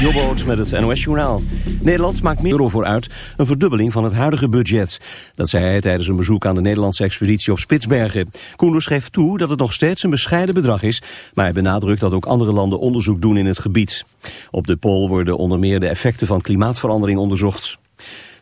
Jobboot met het NOS-journaal. Nederland maakt meer euro voor uit, een verdubbeling van het huidige budget. Dat zei hij tijdens een bezoek aan de Nederlandse expeditie op Spitsbergen. Koenders geeft toe dat het nog steeds een bescheiden bedrag is... maar hij benadrukt dat ook andere landen onderzoek doen in het gebied. Op de Pool worden onder meer de effecten van klimaatverandering onderzocht.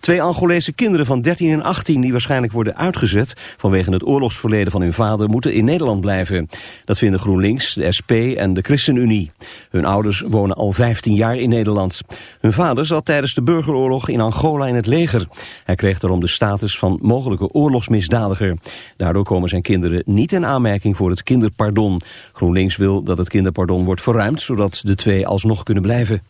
Twee Angolese kinderen van 13 en 18 die waarschijnlijk worden uitgezet vanwege het oorlogsverleden van hun vader moeten in Nederland blijven. Dat vinden GroenLinks, de SP en de ChristenUnie. Hun ouders wonen al 15 jaar in Nederland. Hun vader zat tijdens de burgeroorlog in Angola in het leger. Hij kreeg daarom de status van mogelijke oorlogsmisdadiger. Daardoor komen zijn kinderen niet in aanmerking voor het kinderpardon. GroenLinks wil dat het kinderpardon wordt verruimd zodat de twee alsnog kunnen blijven.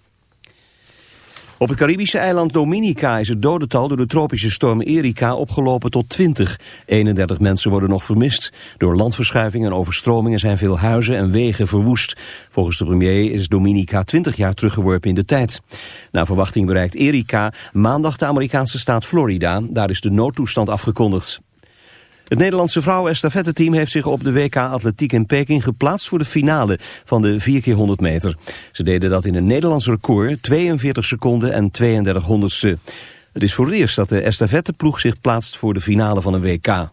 Op het Caribische eiland Dominica is het dodental door de tropische storm Erika opgelopen tot 20. 31 mensen worden nog vermist. Door landverschuivingen en overstromingen zijn veel huizen en wegen verwoest. Volgens de premier is Dominica 20 jaar teruggeworpen in de tijd. Na verwachting bereikt Erika maandag de Amerikaanse staat Florida. Daar is de noodtoestand afgekondigd. Het Nederlandse vrouwen-estafette-team heeft zich op de WK Atletiek in Peking geplaatst voor de finale van de 4x100 meter. Ze deden dat in een Nederlands record, 42 seconden en 32 honderdste. Het is voor het eerst dat de estafette-ploeg zich plaatst voor de finale van een WK.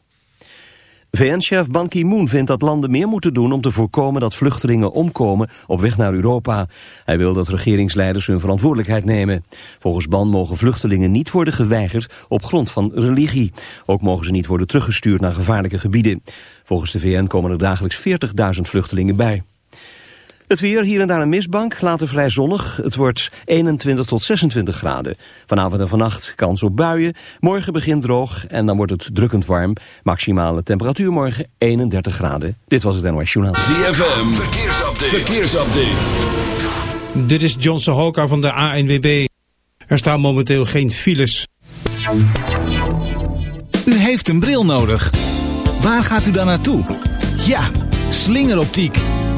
VN-chef Ban Ki-moon vindt dat landen meer moeten doen om te voorkomen dat vluchtelingen omkomen op weg naar Europa. Hij wil dat regeringsleiders hun verantwoordelijkheid nemen. Volgens Ban mogen vluchtelingen niet worden geweigerd op grond van religie. Ook mogen ze niet worden teruggestuurd naar gevaarlijke gebieden. Volgens de VN komen er dagelijks 40.000 vluchtelingen bij. Het weer, hier en daar een mistbank, later vrij zonnig. Het wordt 21 tot 26 graden. Vanavond en vannacht kans op buien. Morgen begint droog en dan wordt het drukkend warm. Maximale temperatuur morgen 31 graden. Dit was het NOS Journaal. ZFM, verkeersupdate. verkeersupdate. Dit is John Sahoka van de ANWB. Er staan momenteel geen files. U heeft een bril nodig. Waar gaat u dan naartoe? Ja, slingeroptiek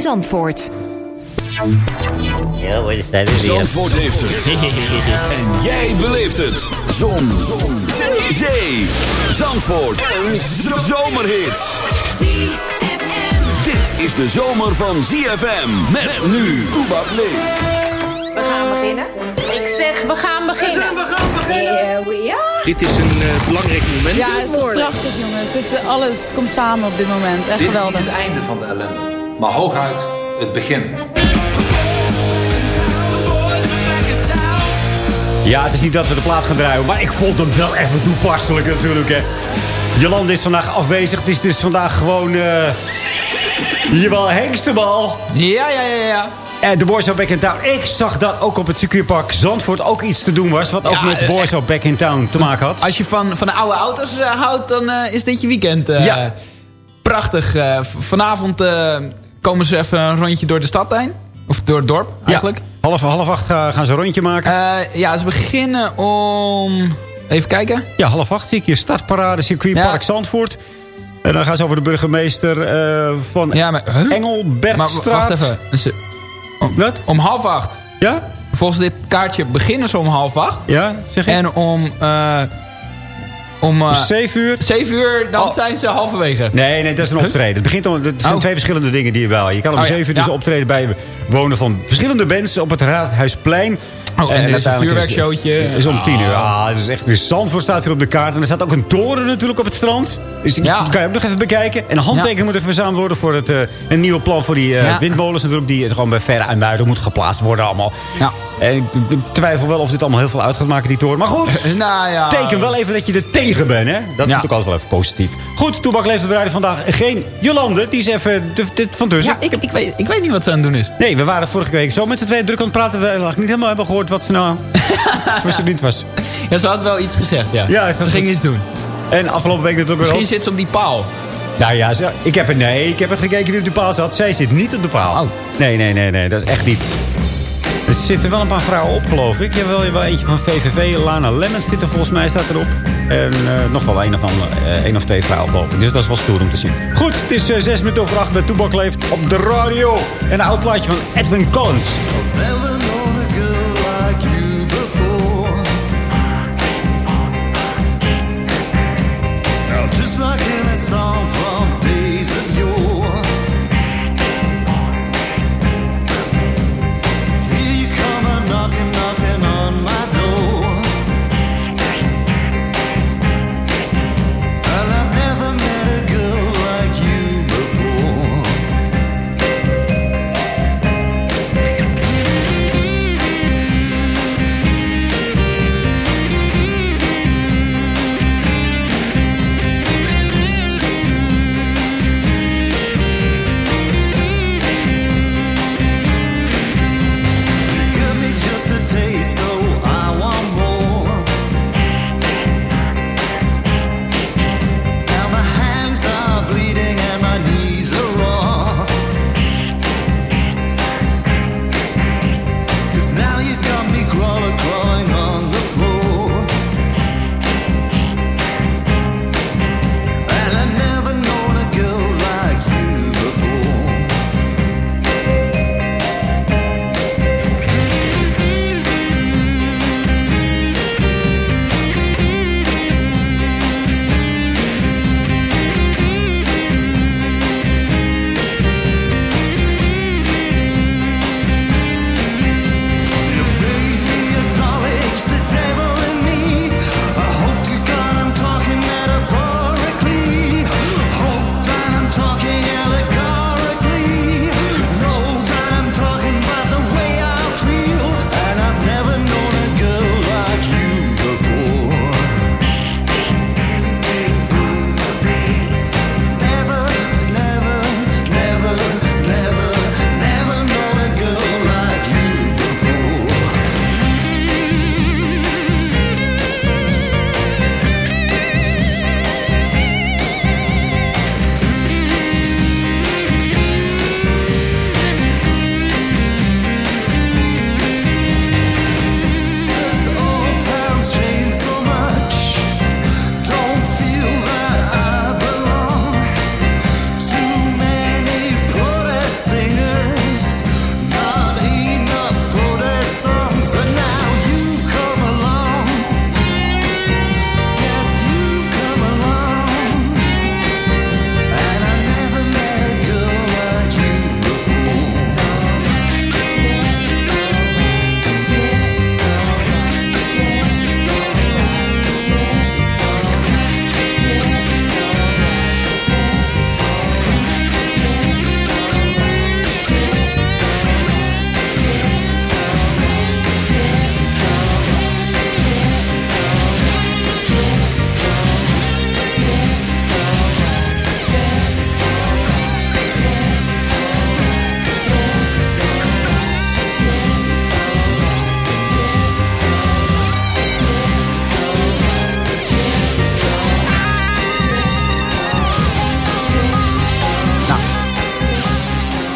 Zandvoort. Ja, Zandvoort heeft het. en jij beleeft het. Zon. Zon. Zee. Zee. Zandvoort. Een zomerhit. Dit is de zomer van ZFM. Met nu. Toebak leeft. We gaan beginnen. Ik zeg, we gaan beginnen. We gaan beginnen. ja. Dit is een uh, belangrijk moment. Ja, het is prachtig jongens. Dit, uh, alles komt samen op dit moment. Echt dit geweldig. Dit is niet het einde van de ellende. Maar hooguit het begin. Ja, het is niet dat we de plaat gaan draaien, maar ik vond hem wel even toepasselijk natuurlijk, hè. Jolande is vandaag afwezig. Het is dus vandaag gewoon... Uh, hier wel hengstebal. Ja, ja, ja, ja. En de Boys of Back in Town. Ik zag dat ook op het circuitpark Zandvoort ook iets te doen was. Wat ook ja, met Boys of Back in Town te maken had. Als je van, van de oude auto's uh, houdt, dan uh, is dit je weekend. Uh, ja. Prachtig. vanavond komen ze even een rondje door de stad heen. Of door het dorp, eigenlijk. Ja. Half, half acht gaan ze een rondje maken. ja, ze beginnen om... Even kijken. Ja, half acht zie ik hier. Startparade, circuitpark ja. Zandvoort. En dan gaan ze over de burgemeester van ja, maar, huh? Engelbertstraat. Maar wacht even. Dus, om, Wat? Om half acht. Ja? Volgens dit kaartje beginnen ze om half acht. Ja, zeg je? En om... Uh, Om Om eh 7 uur? 7 uur, dan Oh. zijn ze halverwege. Nee, nee, dat is een optreden. Het begint om, het zijn Oh. twee verschillende dingen die je wel. Je kan om Oh ja, 7 uur dus optreden bij wonen van verschillende bands op het Raadhuisplein. Oh, en er is een vuurwerkshowtje. Is, is om 10 uur. Oh. Ah, het is echt. Dus Zandvoort staat hier op de kaart. En er staat ook een toren natuurlijk op het strand. Dus die Ja. kan je ook nog even bekijken. En een handtekening moet er verzameld worden voor het, eh, een nieuwe plan voor die eh, windmolens natuurlijk. Die het gewoon bij Verre en Muiden moeten geplaatst worden allemaal. Ja. En ik twijfel wel of dit allemaal heel veel uit gaat maken, die toren. Maar goed. Nou ja. Teken wel even dat je er tegen bent, hè? Dat is Ja. natuurlijk altijd wel even positief. Goed, Toebak leeft bereiden vandaag geen Jolande. Die is even van tussen. Ja, ik, ik, weet, ik weet niet wat ze aan het doen is. Nee, we waren vorige week zo met z'n tweeën druk aan het praten. We eigenlijk niet helemaal hebben gehoord wat ze nou voor ze niet was. Ja, ze had wel iets gezegd, ja. Ja, dat ze ging iets doen. En afgelopen week natuurlijk Misschien ook. zit ze op die paal. Nou ja, ze- ik heb er nee, ik heb er gekeken wie op de paal zat. Zij zit niet op de paal. Oh. Nee, nee, nee, nee, dat is echt niet. Er zitten wel een paar vrouwen op, geloof ik. Je hebt wel, eentje van VVV. Lana Lemmens zit er volgens mij, staat erop. En eh, nog wel een of, andere, eh, één of twee vrouwen boven. Dus dat is wel stoer om te zien. Goed, het is eh, zes minuten over acht bij Toebak leeft op de radio. En een oud plaatje van Edwin Collins.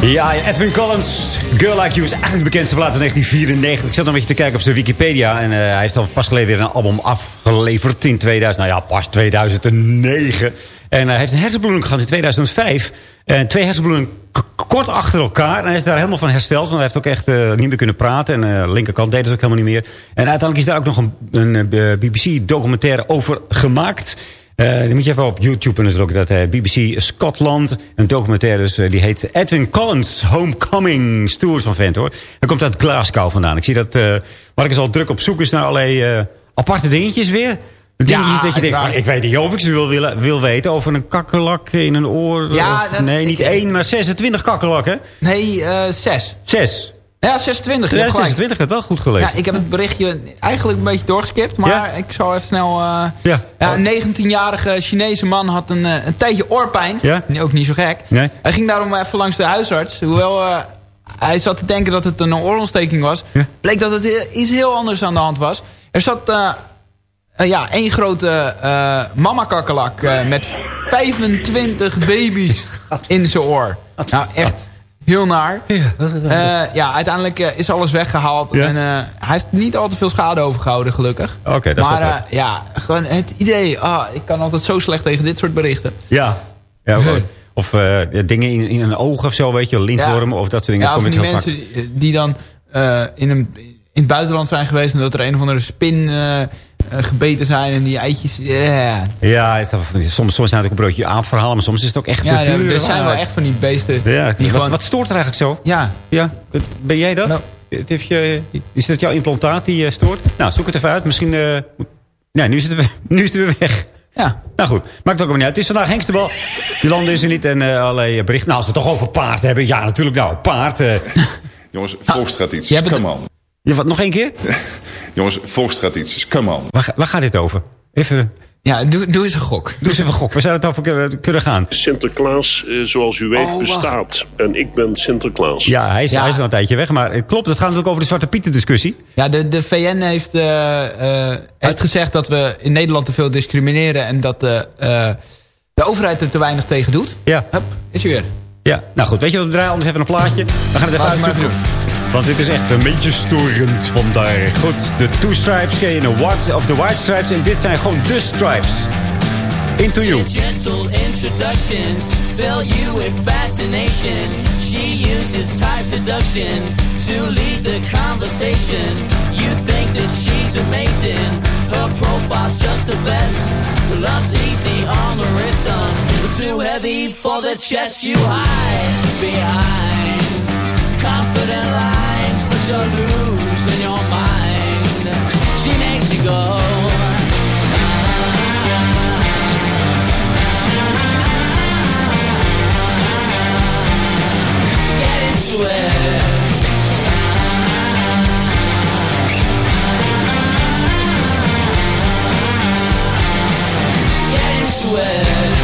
Ja, Edwin Collins, Girl Like You is eigenlijk de bekendste plaat van 1994. Ik zat een beetje te kijken op zijn Wikipedia. En eh, hij heeft al pas geleden weer een album afgeleverd in 2000. Nou ja, pas 2009. En hij heeft een hersenbloeding gehad in 2005. En twee hersenbloedingen kort achter elkaar. En hij is daar helemaal van hersteld. Want hij heeft ook echt eh, niet meer kunnen praten. En linkerkant deed het ook helemaal niet meer. En uiteindelijk is daar ook nog een, een eh, BBC-documentaire over gemaakt. Eh die moet je even op YouTube natuurlijk. Dat eh, BBC Scotland. Een documentaire dus, eh, die heet Edwin Collins Homecoming. Stoer zo'n vent hoor. Hij komt uit Glasgow vandaan. Ik zie dat Mark is al druk op zoek is naar allerlei aparte dingetjes weer. Dingetjes dat je denkt, van, ik weet niet of ik ze wil, wil, wil weten. Over een kakkerlak in een oor. Ja, of- dat- nee, niet ik- één, maar 26 kakkerlakken. Nee, zes. Zes. Ja, 26. je Ja, hebt gelijk. 26, ik heb wel goed gelezen. Ja, ik heb het berichtje eigenlijk een beetje doorgeskipt. Maar Ja? ik zal even snel... eh, Ja. ja, een 19-jarige Chinese man had een, eh, een tijdje oorpijn. Ja? Ook niet zo gek. Nee. Hij ging daarom even langs de huisarts. Hoewel eh, hij zat te denken dat het een oorontsteking was. Bleek dat het iets heel anders aan de hand was. Er zat eh, ja, één grote mama-kakkelak met 25 baby's in zijn oor. Nou, echt heel naar. Eh, ja, uiteindelijk eh, is alles weggehaald. Ja. En eh, hij heeft niet al te veel schade overgehouden, gelukkig. Oké, dat is maar eh, ja, gewoon het idee. Ah, ik kan altijd zo slecht tegen dit soort berichten. Ja. ja of of eh, dingen in, in een oog of zo, weet je. Lintwormen of dat soort dingen. Ja, of van die mensen die- die dan eh, in, een, in het buitenland zijn geweest... en dat er een of andere spin eh, eh, gebeten zijn en die eitjes... ja. vaak. Ja, soms, soms zijn het ook een broodje aapverhaal, maar soms is het ook echt... Ja, de puur er zijn wel echt van die beesten Ja, die wat, gewoon... wat stoort er eigenlijk zo? Ja, Ja, ben jij dat? Nou. Het heeft je, is dat jouw implantaat die eh, stoort? Nou, zoek het even uit. Misschien... eh, nee, nu is, het, weer- nu is het weer weg. ja. Nou goed, maakt ook niet uit. Het is vandaag Hengstebal. Jolande is er niet en eh allerlei berichten. Nou, als we het toch over paard hebben. Ja, natuurlijk. Nou, paard. eh Jongens, jij bent- come on. ja, wat, nog één keer? Jongens, volkstradities, come on. Waar, waar gaat dit over? Even, ja doe, doe eens een gok. doe eens even gok. Waar zou het over kunnen- kunnen gaan? Sinterklaas, eh, zoals u weet, Oh, bestaat. En ik ben Sinterklaas. Ja, hij is, Ja. hij is al een tijdje weg. Maar het klopt, het gaat natuurlijk over de Zwarte Pieten discussie. Ja, de, de VN heeft, eh, eh, heeft gezegd dat we in Nederland te veel discrimineren... en dat de, eh, de overheid er te weinig tegen doet. Ja. Hup, is hij weer. Ja, nou goed. Weet je wat we draaien? Anders even een plaatje. We gaan het even uitzoeken. Want dit is echt een beetje storend vandaag. Goed, de Two Stripes ken White, of de White Stripes. En dit zijn gewoon de Stripes. Into You. Gentle introductions fill you with fascination. She uses type seduction to lead the conversation. You think that she's amazing. Her profile's just the best. Love's easy on the wrist, too heavy for the chest. You hide behind confident lines, but you're losing your mind. She makes you go. Into it. Get into it.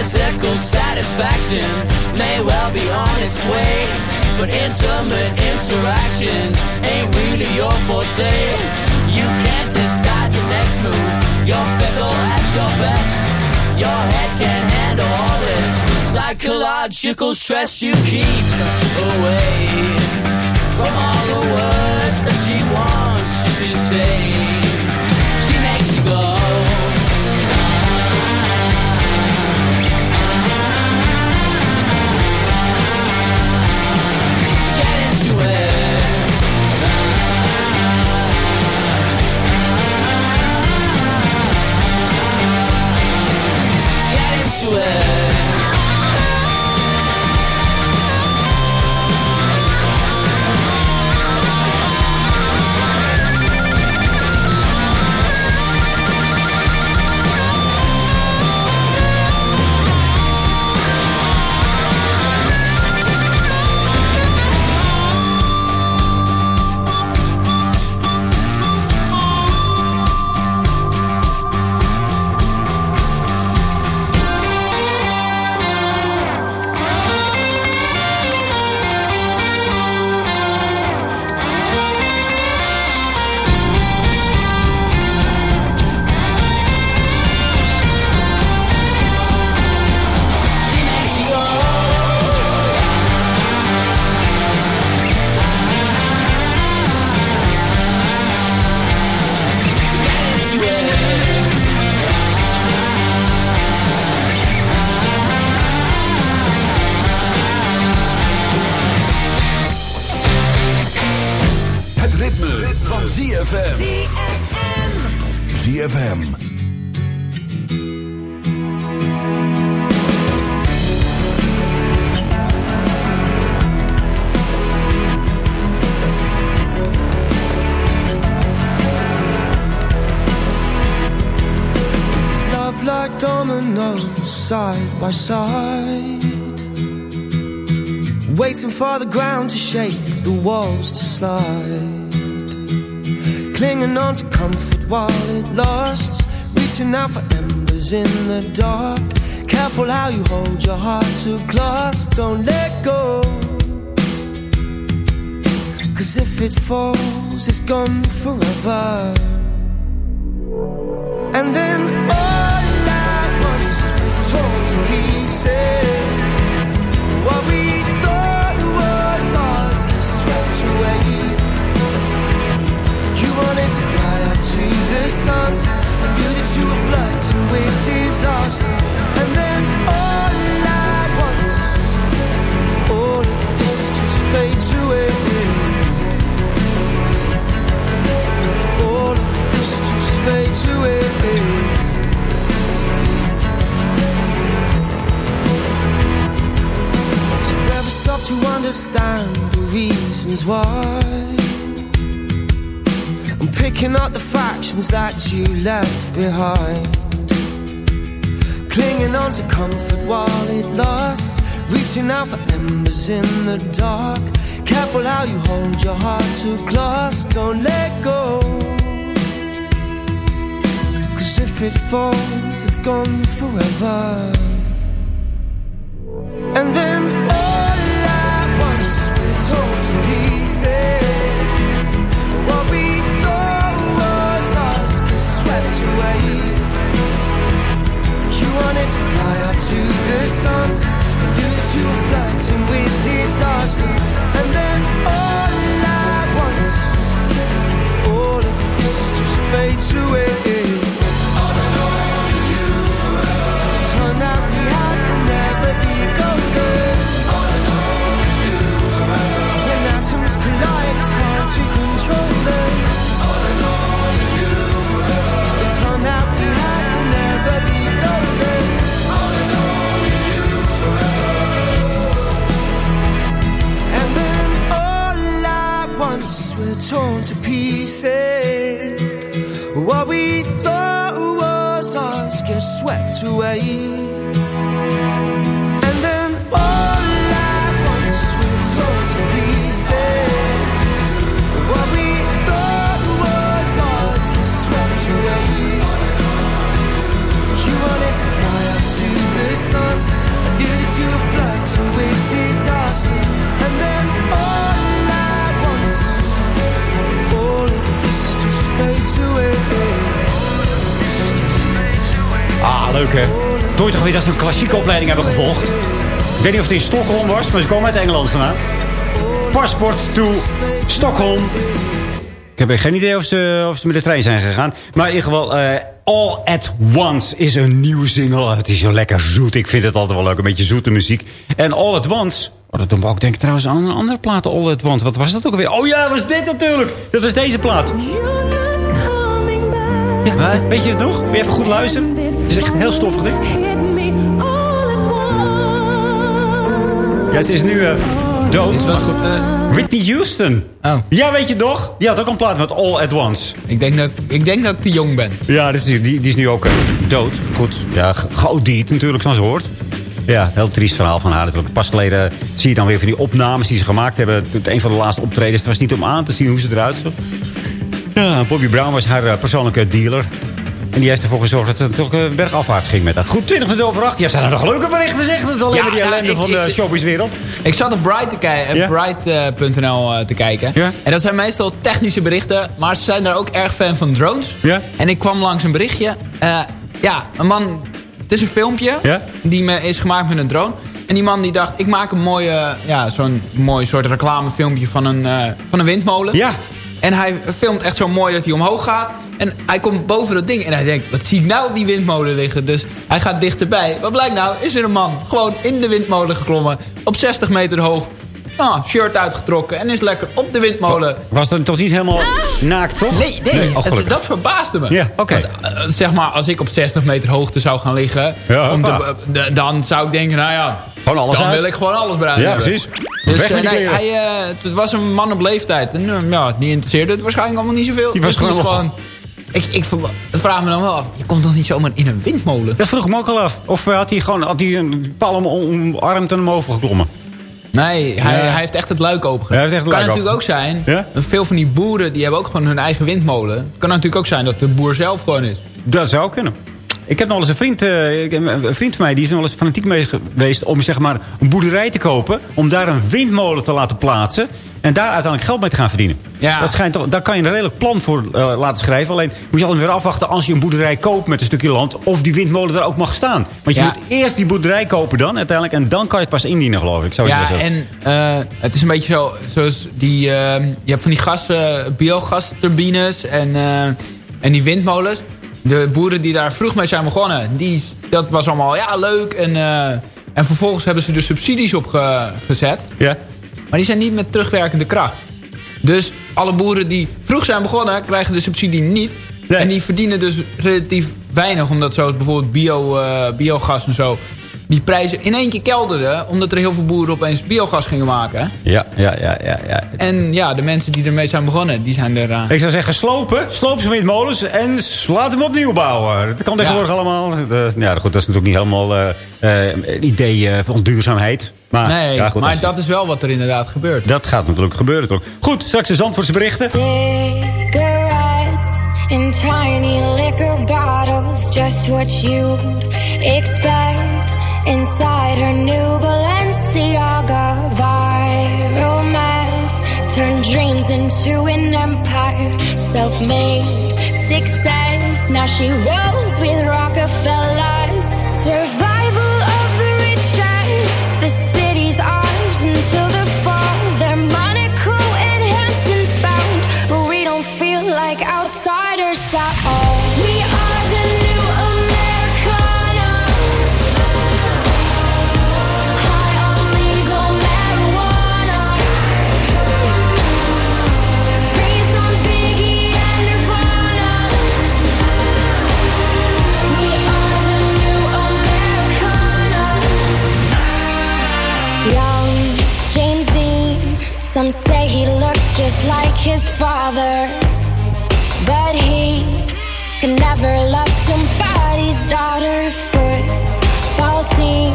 Physical satisfaction may well be on its way, but intimate interaction ain't really your forte. You can't decide your next move. You're fickle at your best. Your head can't handle all this psychological stress you keep away from all the words that she wants you to say. sanctuary van ZFM. ZFM. Love like dominoes side by side. Waiting for the ground to shake, the walls to slide. Clinging on to comfort while it lasts. Reaching out for embers in the dark. Careful how you hold your heart to glass. Don't let go. Cause if it falls, it's gone forever. And then sun, and knew that you were with disaster. And then all at once, all of this just fades away. All of this just fades away. To never stop to understand the reasons why. Picking up the fractions that you left behind. Clinging on to comfort while it lasts. Reaching out for embers in the dark. Careful how you hold your heart to glass. Don't let go. Cause if it falls, it's gone forever. Were flirting disaster. And then all at once, all of this just fades away. Torn to pieces. What we thought was ours gets swept away. Ah, leuk hè. Nooit toch weer dat ze een klassieke opleiding hebben gevolgd. Ik weet niet of het in Stockholm was, maar ze komen uit Engeland vandaan. Passport to Stockholm. Ik heb geen idee of ze, of ze met de trein zijn gegaan. Maar in ieder geval, eh, All at Once is een nieuwe single. Het is zo lekker zoet. Ik vind het altijd wel leuk, een beetje zoete muziek. En All at Once... Oh, dat doen we ook denk ik trouwens aan een andere plaat, All at Once. Wat was dat ook alweer? Oh ja, was dit natuurlijk. Dat was deze plaat. Ja, weet je het nog? Wil je even goed luisteren? Het is echt heel stoffig, dit. Ja, ze is nu eh, dood. Dit was goed. eh, Whitney Houston. Oh. Ja, weet je toch? Die had ook een plaat met All at Once. ik, denk dat, ik denk dat ik te jong ben. Ja, dus die, die, is nu ook eh, dood. Goed, ja, ge- geodierd natuurlijk, zoals hoort. Ja, een heel triest verhaal van haar. Natuurlijk. Pas geleden zie je dan weer van die opnames die ze gemaakt hebben. Het een van de laatste optredens. Het was niet om aan te zien hoe ze eruit zag. Ja, Bobby Brown was haar persoonlijke dealer. En die heeft ervoor gezorgd dat het toch uh, bergafwaarts ging met haar. Goed, 20 minuten over 8. Ja, zijn er nog leuke berichten, zeg. Dat is alleen Ja, maar die nou, ellende ik- van de showbizwereld. Ik zat op Bright te kijken, Ja? Bright.nl eh, te kijken. Ja? En dat zijn meestal technische berichten, maar ze zijn daar ook erg fan van drones. Ja? En ik kwam langs een berichtje. Eh, ja, een man, het is een filmpje Ja? die me is gemaakt met een drone. En die man die dacht, ik maak een mooie, ja, zo'n mooi soort reclamefilmpje van een, eh, van een windmolen. Ja. En hij filmt echt zo mooi dat hij omhoog gaat. En hij komt boven dat ding en hij denkt, wat zie ik nou op die windmolen liggen? Dus hij gaat dichterbij. Wat blijkt nou? Is er een man gewoon in de windmolen geklommen. Op 60 meter hoog. Nou, shirt uitgetrokken en is lekker op de windmolen. Was dan toch niet helemaal naakt, toch? Nee, nee, oh, het- dat verbaasde me. Ja, oké. Eh, zeg maar, als ik op 60 meter hoogte zou gaan liggen... Ja, om te- dan zou ik denken, nou ja... Gewoon alles dan uit. wil ik gewoon alles bruin Ja, hebben. precies. Dus die nee, hij, eh, het was een man op leeftijd. En ja, die interesseerde het waarschijnlijk allemaal niet zoveel. Die was Dus gewoon- Ik, ik vraag me dan wel af, je komt toch niet zomaar in een windmolen? Dat vroeg ik me ook al af. Of had hij gewoon had hij een paal om- omarmd en hem overgeklommen? Nee, hij, Ja. hij heeft echt het luik open. Ja, hij heeft echt het kan luik natuurlijk open. ook zijn, Ja? veel van die boeren die hebben ook gewoon hun eigen windmolen. Kan natuurlijk ook zijn dat de boer zelf gewoon is. Dat zou kunnen. Ik heb nog wel eens een vriend, eh, een vriend van mij... die is nog wel eens fanatiek mee geweest om zeg maar, een boerderij te kopen... om daar een windmolen te laten plaatsen... en daar uiteindelijk geld mee te gaan verdienen. Ja. Dat schijnt toch, daar kan je een redelijk plan voor eh, laten schrijven. Alleen moet je altijd weer afwachten als je een boerderij koopt met een stukje land... of die windmolen daar ook mag staan. Want je Ja. moet eerst die boerderij kopen dan uiteindelijk... en dan kan je het pas indienen, geloof ik. Zou Ja, en eh, het is een beetje zo, zoals die, je hebt van die gas, biogasturbines en, en die windmolens. De boeren die daar vroeg mee zijn begonnen, die, dat was allemaal ja, leuk. En, eh, en vervolgens hebben ze er subsidies op ge- gezet. Ja. Maar die zijn niet met terugwerkende kracht. Dus alle boeren die vroeg zijn begonnen, krijgen de subsidie niet. En die verdienen dus relatief weinig. Omdat zoals bijvoorbeeld bio, eh, biogas en zo... die prijzen in één keer kelderden... omdat er heel veel boeren opeens biogas gingen maken. hè. Ja, ja, ja, ja, ja. En ja, de mensen die ermee zijn begonnen, die zijn er... eh, Ik zou zeggen, slopen. Sloop ze windmolens en s- laat hem opnieuw bouwen. Dat kan tegenwoordig allemaal. Ja, goed, dat is natuurlijk niet helemaal eh, eh, een idee eh, van duurzaamheid. Maar, nee, ja, goed, maar als- dat is wel wat er inderdaad gebeurt. dat gaat natuurlijk gebeuren, toch? Goed, straks de Zandvoortse berichten. Cigarettes in tiny liquor bottles, just what you'd expect inside her new Balenciaga viral mess. Turn dreams into an empire, self made success. Now she rolls with Rockefellers. Survival his father. But he could never love somebody's daughter. Football team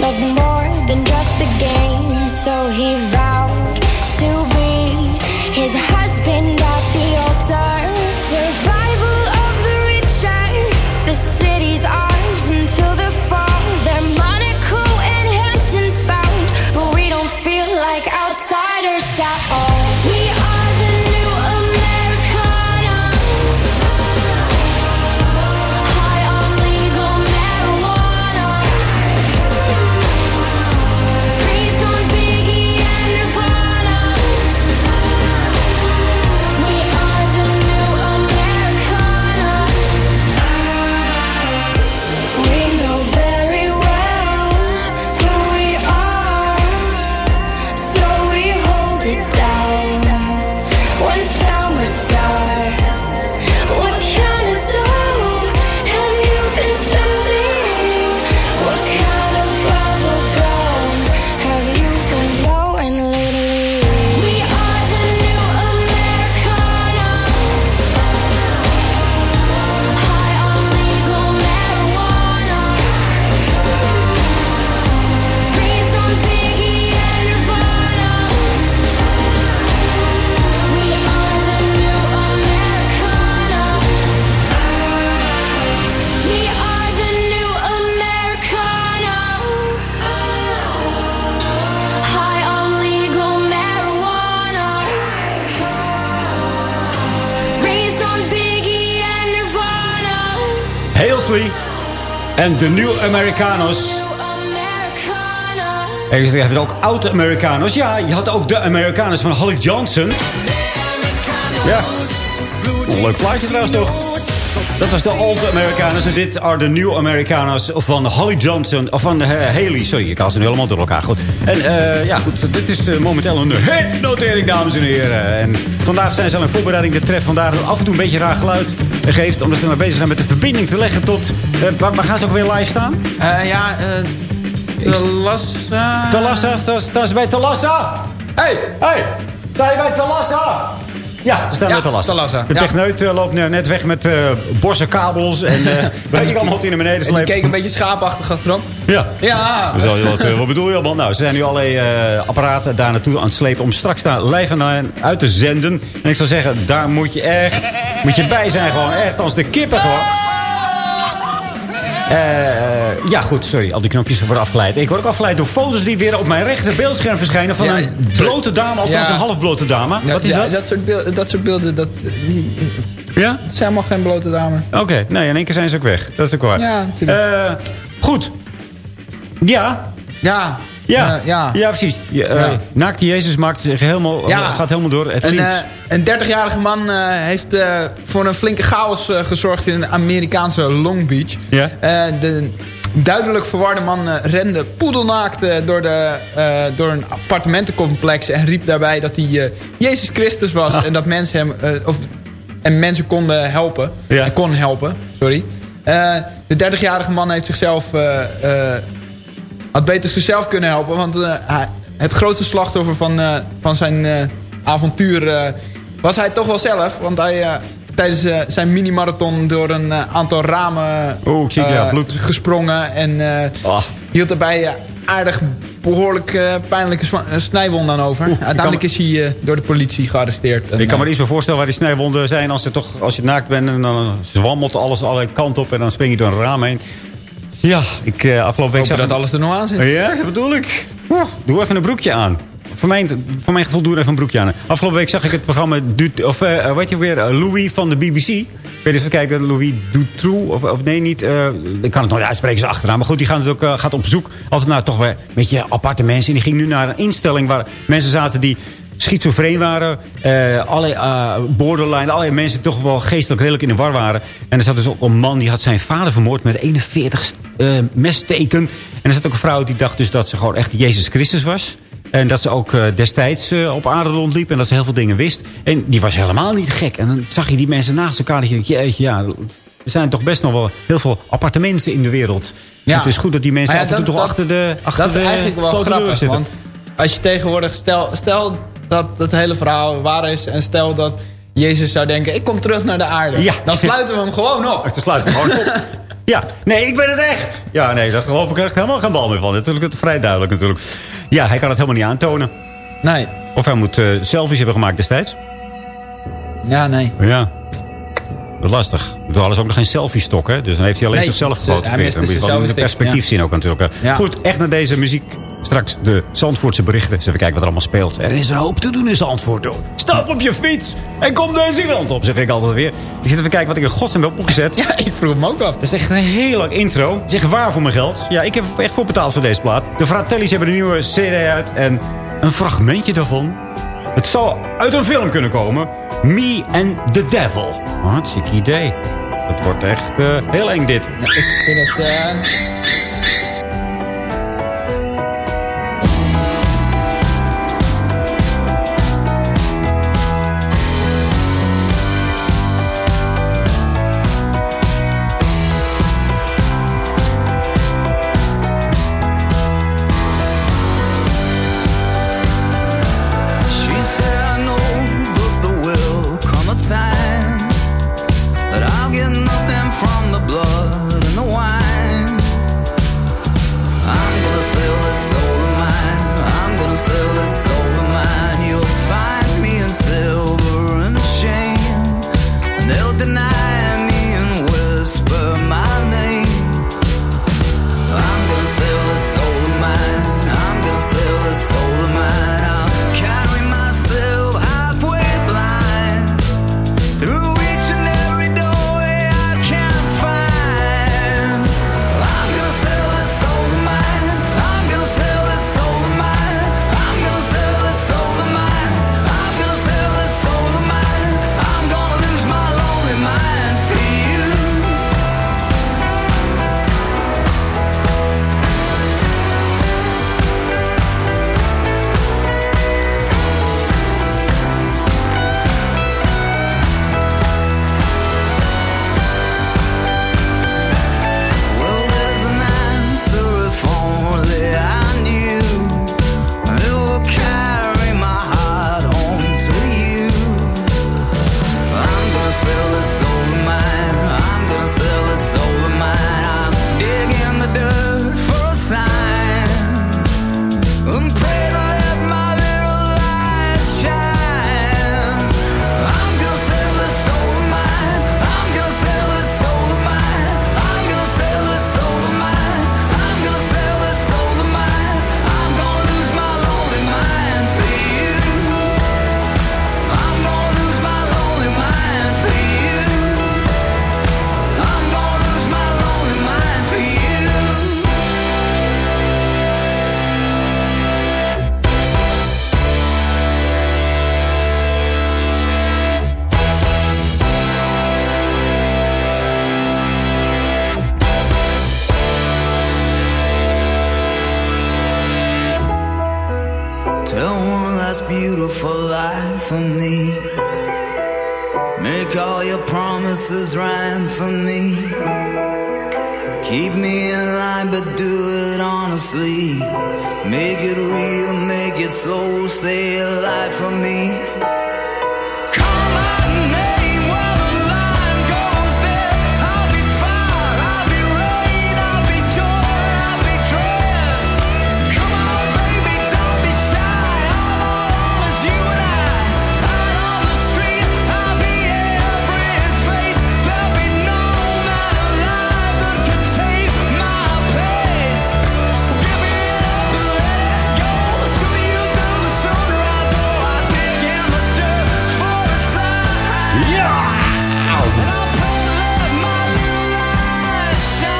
loved more than just the game, so he En de New Americanos. En je zegt, heb je ook oude Americanos? Ja, je had ook de Americanos van Holly Johnson. Ja. Leuk plaatje trouwens toch? Dat was de Old Americanos. En dit are de New Americanos van Holly Johnson. Of van eh, Haley. Sorry, ik haal ze nu helemaal door elkaar. Goed. En eh, ja, goed. Dit is eh, momenteel een hitnotering, dames en heren. En vandaag zijn ze al in voorbereiding. De tref vandaar dat af en toe een beetje raar geluid geeft. Omdat ze maar bezig zijn met de verbinding te leggen tot... waar, waar gaan ze ook weer live staan? Eh, ja, eh... Talassa... Talassa, dat is bij Talassa. Hé, hey, hé, sta je bij Talassa? Ja, ze staan Ja, bij Talassa. Talassa, De ja. techneut eh, loopt nu net weg met eh borsen kabels en eh weet ik allemaal wat hij naar beneden En die keek een beetje schaapachtig achterop. Ja. Ja. Je wat, eh, wat bedoel je allemaal? Nou, ze zijn nu allerlei eh, apparaten daar naartoe aan het slepen... om straks daar live aan uit te zenden. En ik zou zeggen, daar moet je echt moet je bij zijn. Gewoon echt als de kippen gewoon. Eh, ja, goed, sorry. Al die knopjes worden afgeleid. Ik word ook afgeleid door foto's die weer op mijn rechter beeldscherm verschijnen... van Ja, een blote dame, althans een halfblote dame. Wat is ja, dat? Dat soort, beelden, dat soort beelden, dat... die- Ja? Het zijn helemaal geen blote dame. Oké, nee, in één keer zijn ze ook weg. Dat is ook waar. Ja, natuurlijk. Eh, goed. Ja. Ja. Ja, Eh, ja. ja. precies. Ja, eh, Ja. Naakte Jezus maakt zich helemaal, Ja. gaat helemaal door het Een, lied. eh, een 30-jarige man eh, heeft eh, voor een flinke chaos eh, gezorgd in de Amerikaanse Long Beach. Ja. Eh, de duidelijk verwarde man eh, rende poedelnaakt eh, door, de, eh, door een appartementencomplex... en riep daarbij dat hij eh, Jezus Christus was Ah. en dat mensen hem... eh, of, en mensen konden helpen. Ja. En kon helpen, sorry. Eh, de 30-jarige man heeft zichzelf... had beter zichzelf kunnen helpen. Want eh, het grootste slachtoffer van, eh, van zijn eh, avontuur was hij toch wel zelf. Want hij tijdens zijn mini-marathon door een aantal ramen Oeh, ik zie het, ja, eh, bloed. gesprongen. En Ah. hield daarbij aardig behoorlijk eh, pijnlijke sma- eh, snijwond aan over. Uiteindelijk is hij door de politie gearresteerd. En, ik kan me iets meer voorstellen waar die snijwonden zijn... als, je toch, als je naakt bent en dan zwammelt alles alle kanten op... en dan spring je door een raam heen. Ja, ik uh, afgelopen week hopen dat alles er nog aan zit. Ja, dat bedoel ik. Oeh, Doe even een broekje aan. Voor mijn, voor mijn gevoel doe er even een broekje aan. Afgelopen week zag ik het programma... Du- of uh, weet je weer, uh, Louis van de BBC. Ik weet even kijken, Louis Dutroux. Of, of nee, niet. Uh, ik kan het nooit uitspreken, ze achteraan. Maar goed, die gaat, het ook, gaat op bezoek. Altijd naar toch weer een beetje aparte mensen. En die ging nu naar een instelling waar mensen zaten die schizofreen waren. Uh, alle uh, borderline, allerlei mensen toch wel geestelijk redelijk in de war waren. En er zat dus ook een man die had zijn vader vermoord met 41 uh, messteken. En er zat ook een vrouw die dacht dus dat ze gewoon echt Jezus Christus was. En dat ze ook destijds op aarde rondliep. En dat ze heel veel dingen wist. En die was helemaal niet gek. En dan zag je die mensen naast elkaar. En je jeetje, ja, er zijn toch best nog wel heel veel appartementen in de wereld. Ja. Het is goed dat die mensen ja, af en toe dat, toch dat, achter de achter Dat is de eigenlijk wel grappig. zitten. Want als je tegenwoordig... Stel, stel dat het hele verhaal waar is. En stel dat Jezus zou denken... Ik kom terug naar de aarde. Ja. Dan sluiten we hem gewoon op. Dan sluiten we hem gewoon op. Ja, nee, ik ben het echt. Ja, nee, daar geloof ik echt helemaal geen bal meer van. Dat is vrij duidelijk natuurlijk. Ja, hij kan het helemaal niet aantonen. Nee. Of hij moet uh, selfies hebben gemaakt destijds. Ja, nee. Ja. Dat is lastig. Toen hadden ze ook nog geen selfie-stok, hè? Dus dan heeft hij alleen nee, zichzelf gefotografeerd. Dan moet je in perspectief ja. zien ook natuurlijk. Ja. Goed, echt naar deze muziek. Straks de Zandvoortse berichten. Dus even kijken wat er allemaal speelt. Er is een hoop te doen in Zandvoort. Hoor. Stap op je fiets en kom deze kant op, zeg ik altijd weer. Ik zit even kijken wat ik in godsnaam heb opgezet. Ja, ik vroeg hem ook af. Dat is echt een heel lang intro. Zeg waar voor mijn geld. Ja, ik heb echt voor betaald voor deze plaat. De Fratellis hebben een nieuwe CD uit. En een fragmentje daarvan. Het zou uit een film kunnen komen. Me and the Devil. Hartstikke idee. Het wordt echt uh, heel eng dit. Ja, ik vind het... Uh...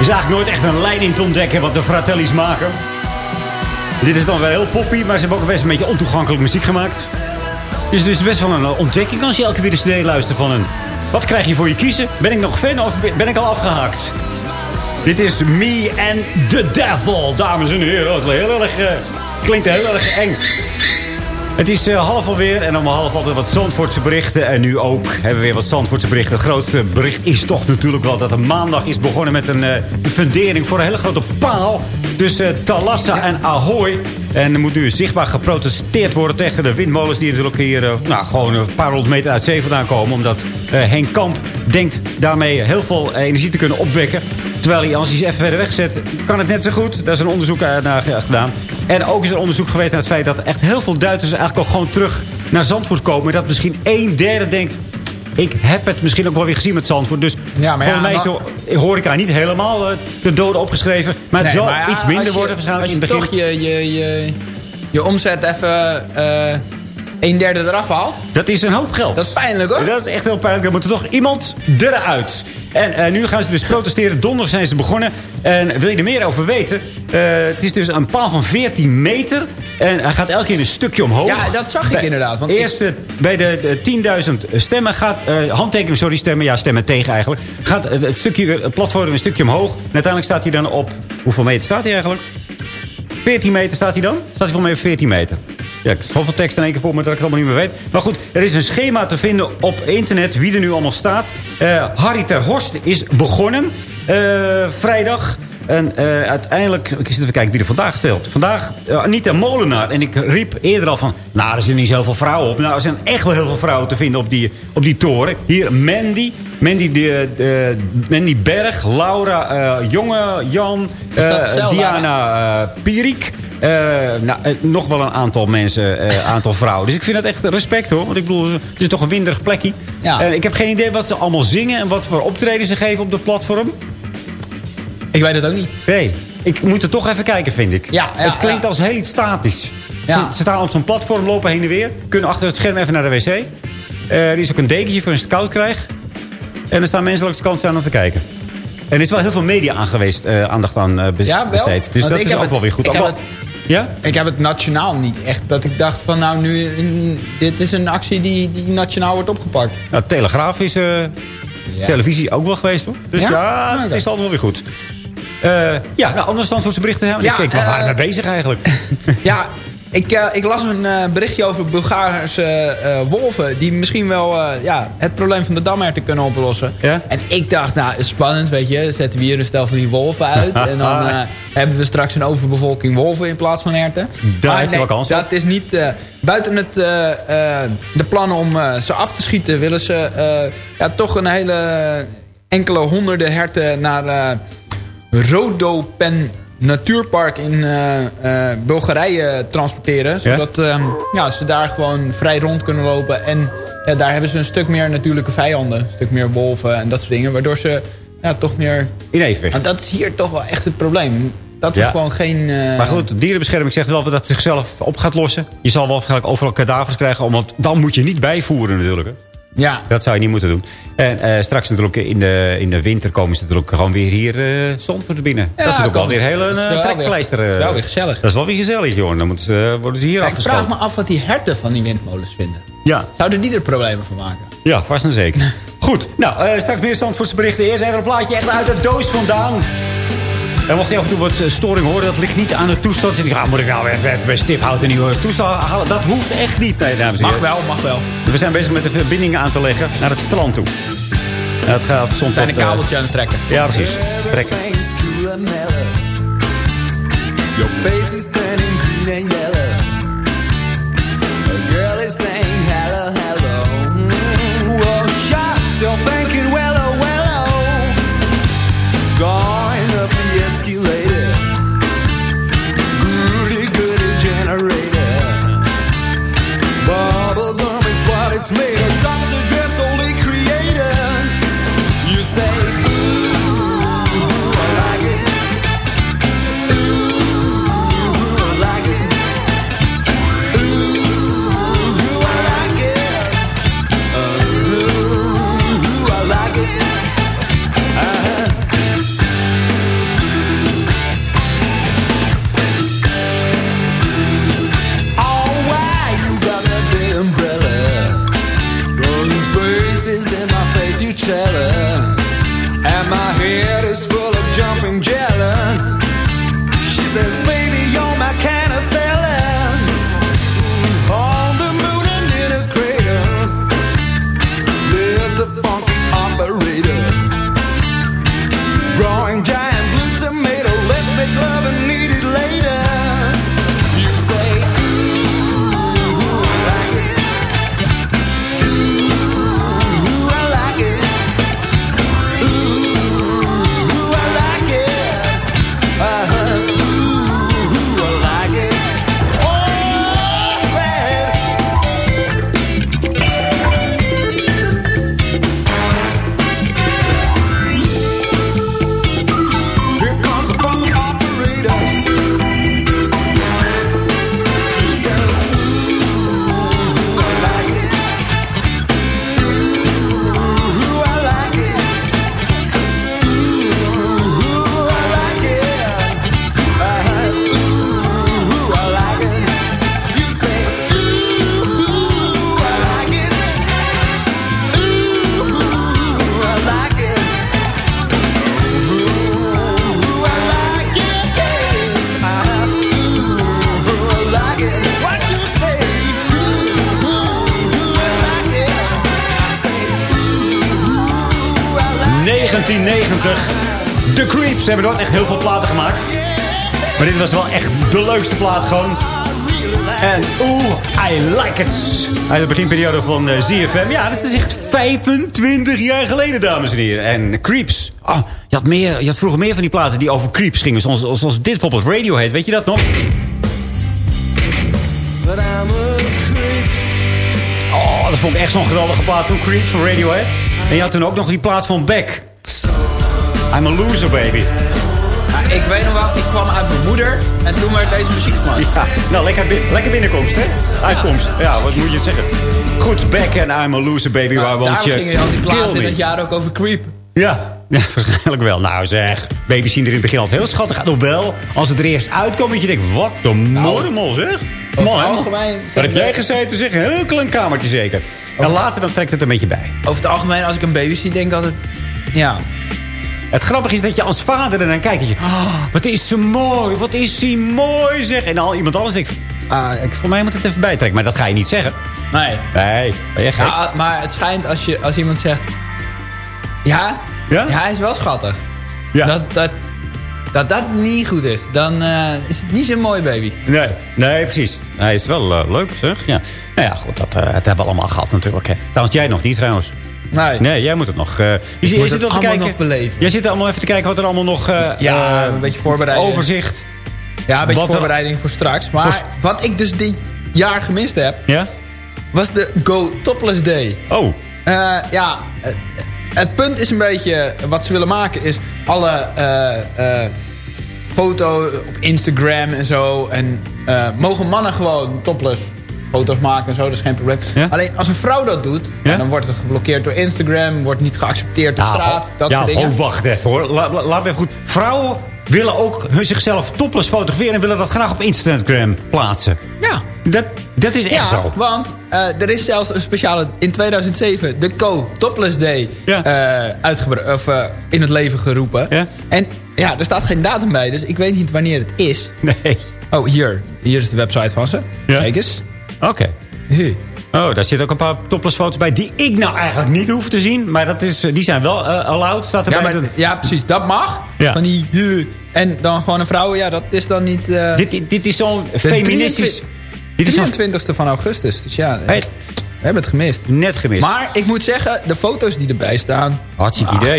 is eigenlijk nooit echt een in te ontdekken wat de Fratellis maken. Dit is dan wel heel poppy, maar ze hebben ook best een beetje ontoegankelijk muziek gemaakt. Dus het is best wel een eh, ontdekking als je elke keer de cd luistert van een... Wat krijg je voor je kiezen? Ben ik nog fan of ben ik al afgehaakt? Dit is Me and the Devil, dames en heren. Het heel erg, eh, klinkt heel erg eng. Het is eh, half alweer en om half altijd wat Zandvoortse berichten. En nu ook hebben we weer wat Zandvoortse berichten. Het grootste bericht is toch natuurlijk wel dat er maandag is begonnen met een, eh, fundering voor een hele grote paal tussen Talassa en Ahoy. En er moet nu zichtbaar geprotesteerd worden tegen de windmolens die natuurlijk hier eh, nou, gewoon een paar honderd meter uit zee vandaan komen. Omdat Henk Kamp denkt daarmee heel veel energie te kunnen opwekken. Terwijl hij, als hij ze even verder wegzet, kan het net zo goed. Daar is een onderzoek naar ge- gedaan. En ook is er onderzoek geweest naar het feit dat echt heel veel Duitsers eigenlijk ook gewoon terug naar Zandvoort komen. En dat misschien een derde denkt, ik heb het misschien ook wel weer gezien met Zandvoort. Dus Ja, maar volgens mij is de horeca niet helemaal eh, de doden opgeschreven. Maar het Nee, zal maar ja, iets minder je- worden waarschijnlijk in Als het je begin. toch je, je, je, je omzet even eh een derde eraf haalt. Dat is een hoop geld. Dat is pijnlijk hoor. Dat is echt heel pijnlijk. Er moet er toch iemand eruit. En eh, nu gaan ze dus protesteren. Donderdag zijn ze begonnen. En wil je er meer over weten? Eh, het is dus een paal van 14 meter. En hij gaat elke keer een stukje omhoog. Ja, dat zag ik Bij- inderdaad, want eerst bij de, de 10.000 stemmen gaat... eh handtekeningen, sorry, stemmen. Ja, stemmen tegen eigenlijk. Gaat het, het stukje, het platform een stukje omhoog. En uiteindelijk staat hij dan op... Hoeveel meter staat hij eigenlijk? 14 meter staat hij dan? Staat hij voor mij op 14 meter. Ja, ik zoveel tekst in één keer voor me dat ik het allemaal niet meer weet. Maar goed, er is een schema te vinden op internet wie er nu allemaal staat. Eh, Harry ter Horst is begonnen eh, vrijdag. En eh, uiteindelijk, ik zit even kijken wie er vandaag stelt. Vandaag eh, Anita Molenaar. En ik riep eerder al van, nou er zijn niet zoveel vrouwen op. Nou, er zijn echt wel heel veel vrouwen te vinden op die, op die toren. Hier Mandy, Mandy, de, de- Mandy Berg, Laura eh, Jonge, Jan, Diana Pierik. Eh, nou, eh, nog wel een aantal mensen, eh aantal vrouwen. Dus ik vind dat echt respect hoor. Want ik bedoel, het is toch een winderig plekje. Ja. Ik heb geen idee wat ze allemaal zingen en wat voor optreden ze geven op de platform. Ik weet het ook niet. Nee, ik moet er toch even kijken, vind ik. Ja, ja, het klinkt ja. als heel iets statisch. Ze, ze staan op zo'n platform, lopen heen en weer. Kunnen achter het scherm even naar de wc. Er is ook een dekentje voor als je het koud krijgt. En er staan mensen langs de kant staan om te kijken. En er is wel heel veel media aan geweest, aandacht aan bes- Ja, besteed. Dus Want dat is ook het- wel weer goed. ik heb Allemaal- het- Ja? Ik heb het nationaal niet echt. Dat ik dacht van nou nu, dit is een actie die, die nationaal wordt opgepakt. Nou, Telegraaf is eh, televisie ook wel geweest, hoor. Dus ja, Ja? het Oké. is altijd wel weer goed. Eh, ja, nou, andere Zandvoortse berichten zijn. Ja, ik denk, waar eh, waren we mee bezig eigenlijk? Ja, ik, eh, ik las een eh, berichtje over Bulgaarse eh, wolven... die misschien wel ja, het probleem van de damherten kunnen oplossen. Ja? En ik dacht, nou, spannend, weet je. Zetten we hier een stel van die wolven uit... en dan hebben we straks een overbevolking wolven in plaats van herten. Daar Maar heb je wel kans op. dat is niet... buiten het, de plannen om ze af te schieten... willen ze ja, toch een hele enkele honderden herten naar... Rodopen natuurpark in eh, eh, Bulgarije transporteren. Zodat ehm, ja, ze daar gewoon vrij rond kunnen lopen. En ja, daar hebben ze een stuk meer natuurlijke vijanden. Een stuk meer wolven en dat soort dingen. Waardoor ze ja, toch meer... In evenwicht. Want dat is hier toch wel echt het probleem. Dat is Ja. gewoon geen... eh, Maar goed, dierenbescherming zegt wel dat het zichzelf op gaat lossen. Je zal wel waarschijnlijk overal kadavers krijgen. Want dan moet je niet bijvoeren natuurlijk. Hè. Ja. Dat zou je niet moeten doen. En eh, straks natuurlijk in de, in de winter komen ze natuurlijk gewoon weer hier eh Zandvoort binnen. dat is natuurlijk weer ze. heel een uh, weer- trekpleister. dat is wel weer gezellig. Dat is wel weer gezellig, joh. Dan moeten ze, worden ze hier Ja, ik vraag me af wat die herten van die windmolens vinden. Ja. Zouden die er problemen van maken? Ja, vast en zeker. Goed, nou, straks meer Zandvoortse berichten. Eerst even een plaatje echt uit de doos vandaan. En mocht je af en toe wat eh, storing horen, dat ligt niet aan. Dan denk ik, ah, moet ik nou even, even bij Stiphout een nieuwe toestel halen? Dat hoeft echt niet, nee, dames en Mag heren. wel, mag wel. We zijn bezig met de verbindingen aan te leggen naar het strand toe. En dat gaat soms Zijn een eh, kabeltje aan het trekken. Ja, precies. Trekken. Your face is is de leukste plaat gewoon. En oeh, I like it. Uit de beginperiode van eh, ZFM. Ja, dat is echt 25 jaar geleden, dames en heren. En Creeps. Oh, je, had meer, je had vroeger meer van die platen die over Creeps gingen. Zoals, dit bijvoorbeeld Radiohead. Weet je dat nog? Oh, dat vond ik echt zo'n geweldige plaat toen. Creeps van Radiohead. En je had toen ook nog die plaat van Beck. I'm a loser, baby. Ik weet nog wel, ik kwam uit mijn moeder en toen werd deze muziek gemaakt. Ja, nou, lekker, lekker binnenkomst, hè? Uitkomst. Ja, wat moet je zeggen? Goed, Beck en I'm a loser, baby. waar woont je? gingen al die platen in dat jaar ook over creep. Ja, ja, waarschijnlijk wel. Nou zeg, baby's zien er in het begin altijd heel schattig uit. Hoewel, als het er eerst uitkomt, dat je denkt, wat de mormel zeg. Het Mooi, algemeen zijn heb jij gezeten zeg? Een heel klein kamertje zeker. En later dan trekt het een beetje bij. Over het algemeen, als ik een baby zie, denk ik altijd... Ja, Het grappige is dat je als vader er dan kijkt. Dat je, oh, wat is ze mooi, wat is ze mooi zeg. En al iemand anders denkt, ah, ik, voor mij moet het even bijtrekken. Maar dat ga je niet zeggen. nee. Nee, ben je gek? Ja, maar het schijnt als, je, als iemand zegt... Ja, Ja? hij is wel schattig. Ja. Dat, dat, dat dat niet goed is. Dan eh, is het niet zo'n mooi baby. Nee, nee, precies. Hij is wel eh, leuk, zeg. Ja. Nou ja, goed, dat, eh, dat hebben we allemaal gehad natuurlijk. Hè. Trouwens, jij nog niet trouwens. Nee. Nee, jij moet het nog... eh, je, zit- je moet zit het allemaal kijken. nog beleven. Jij zit allemaal even te kijken wat er allemaal nog... eh, Ja, eh, een beetje voorbereiden. Overzicht. Ja, een beetje Wat er- voorbereiding voor straks. Maar Voor- wat ik dus dit jaar gemist heb... Ja? was de Go Topless Day. Oh. Ja, het, punt is een beetje... wat ze willen maken is alle foto op Instagram en zo. En mogen mannen gewoon topless foto's maken en zo, dat is geen probleem. Alleen als een vrouw dat doet, Ja? dan wordt het geblokkeerd door Instagram... wordt niet geaccepteerd op straat, dat ja, soort dingen. oh, wacht even hoor. La, la- laat me even goed. Vrouwen willen ook hun zichzelf topless fotograferen... en willen dat graag op Instagram plaatsen. Ja. Dat, dat is echt zo. want eh, er is zelfs een speciale... In 2007 de Co Topless Day uitgebra- of, eh, in het leven geroepen. En Ja, er staat geen datum bij, dus ik weet niet wanneer het is. Nee. Oh, hier. Hier is de website van ze. Ja. Kijk eens. Oké. Oh, daar zitten ook een paar topless-foto's bij die ik nou eigenlijk niet hoef te zien. Maar dat is, eh, die zijn wel eh, allowed, staat Ja, erbij. maar, ja, precies. Dat mag. Ja. Van die... En dan gewoon een vrouw, ja, dat is dan niet... eh, dit, dit, is zo'n feministisch... 23 Dit is 23e van augustus. Dus ja, Hey. we hebben het gemist. net gemist. Maar ik moet zeggen, de foto's die erbij staan... Hartstikke ah, idee.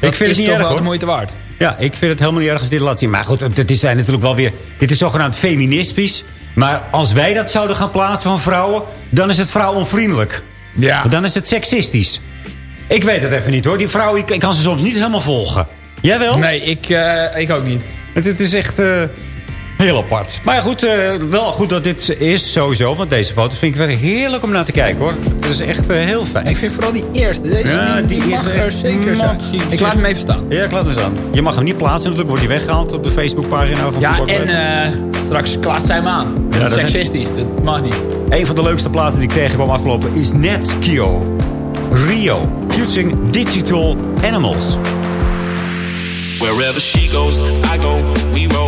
Ik vind het niet toch erg wel de moeite waard. Ja, ik vind het helemaal niet erg als dit laat zien. Maar goed, dit is zijn natuurlijk wel weer... Dit is zogenaamd feministisch. Maar als wij dat zouden gaan plaatsen van vrouwen... dan is het vrouwonvriendelijk. Ja. Dan is het seksistisch. Ik weet het even niet hoor. Die vrouw, ik, ik kan ze soms niet helemaal volgen. Jij wel? Nee, ik, eh, ik ook niet. Het, het is echt eh, heel apart. Maar ja, goed, eh, wel goed dat dit is sowieso. Want deze foto's vind ik wel heerlijk om naar te kijken hoor. Het is echt eh, heel fijn. Ik vind vooral die eerste. Deze Ja, die, die mag er zeker zijn. Ik laat hem even staan. Ja, ik laat hem staan. Je mag hem niet plaatsen natuurlijk. Wordt hij weggehaald op de Facebookpagina van Ja, en eh, straks klaagt zij hem aan. Dat Ja, is dat is- seksistisch. Dat mag niet. Een van de leukste platen die ik tegenkwam afgelopen is Netskio. Rio. Fusing Digital Animals. Wherever she goes, I go, we roll,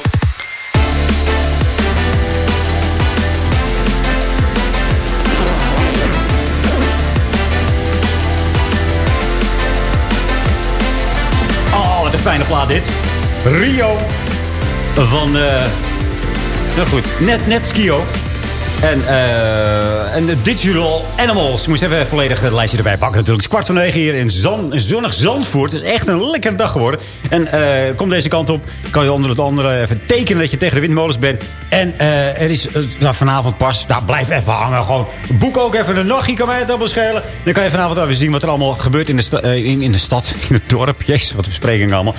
Fijne plaat dit. Rio. Van, eh nou goed, net, net Skio. En, eh en de Digital Animals. Ik moest even volledig het lijstje erbij pakken natuurlijk. Het is kwart van negen hier in, in zonnig Zandvoort. Het is echt een lekkere dag geworden. En eh, kom deze kant op. Kan je onder het andere even tekenen dat je tegen de windmolens bent. En eh, er is nou, vanavond pas... Nou, blijf even hangen. Gewoon boek ook even een nachtje. Kan mij het allemaal schelen. Dan kan je vanavond even zien wat er allemaal gebeurt in de, in, in de stad. In het dorp. Jezus, wat een verspreking allemaal.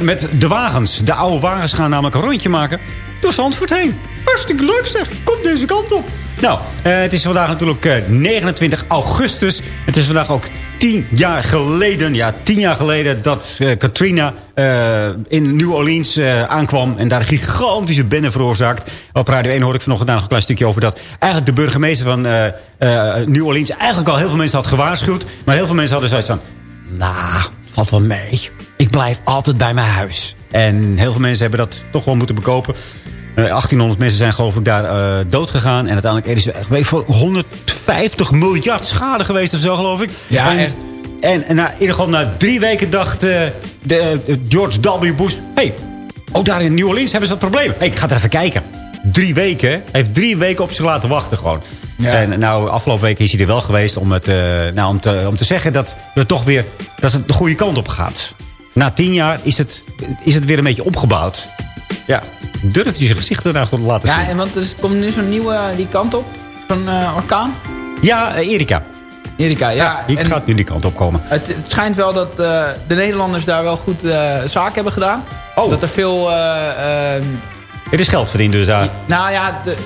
Met de wagens. De oude wagens gaan namelijk een rondje maken. Door Zandvoort heen. Hartstikke leuk zeg. Kom deze kant op. Nou, eh, het is vandaag natuurlijk eh, 29 augustus. Het is vandaag ook tien jaar geleden, ja, tien jaar geleden... dat eh, Katrina in New Orleans aankwam... en daar gigantische bende veroorzaakt. Op Radio 1 hoorde ik vanochtend nog een klein stukje over... dat eigenlijk de burgemeester van New Orleans... eigenlijk al heel veel mensen had gewaarschuwd. Maar heel veel mensen hadden zoiets van... Nou, valt wel mee. Ik blijf altijd bij mijn huis. En heel veel mensen hebben dat toch wel moeten bekopen. Eh, 1800 mensen zijn geloof ik daar eh, dood gegaan. En uiteindelijk is er echt, weet ik, voor 150 miljard schade geweest of zo geloof ik. Ja, en, echt. En, en na, in ieder geval na drie weken dacht eh, de, eh, George W. Bush... hey, ook daar in New Orleans hebben ze dat probleem. Hey, ik ga er even kijken. Drie weken. Hij heeft drie weken op zich laten wachten gewoon. En nou, afgelopen week is hij er wel geweest om, het, eh, nou, om, te, om te zeggen dat het toch weer dat het de goede kant op gaat. Na tien jaar is het, is het weer een beetje opgebouwd. Ja, durft hij zijn gezicht ernaar te laten zien. Ja, en want er komt nu zo'n nieuwe eh, die kant op. Zo'n eh, orkaan. Ja, eh, Erika. Erika, ja. Die en gaat nu die kant op komen. het, het schijnt wel dat de Nederlanders daar wel goed zaak hebben gedaan. Oh. Dat er veel... eh, ehm, Er is geld verdiend dus daar. nou ja, de-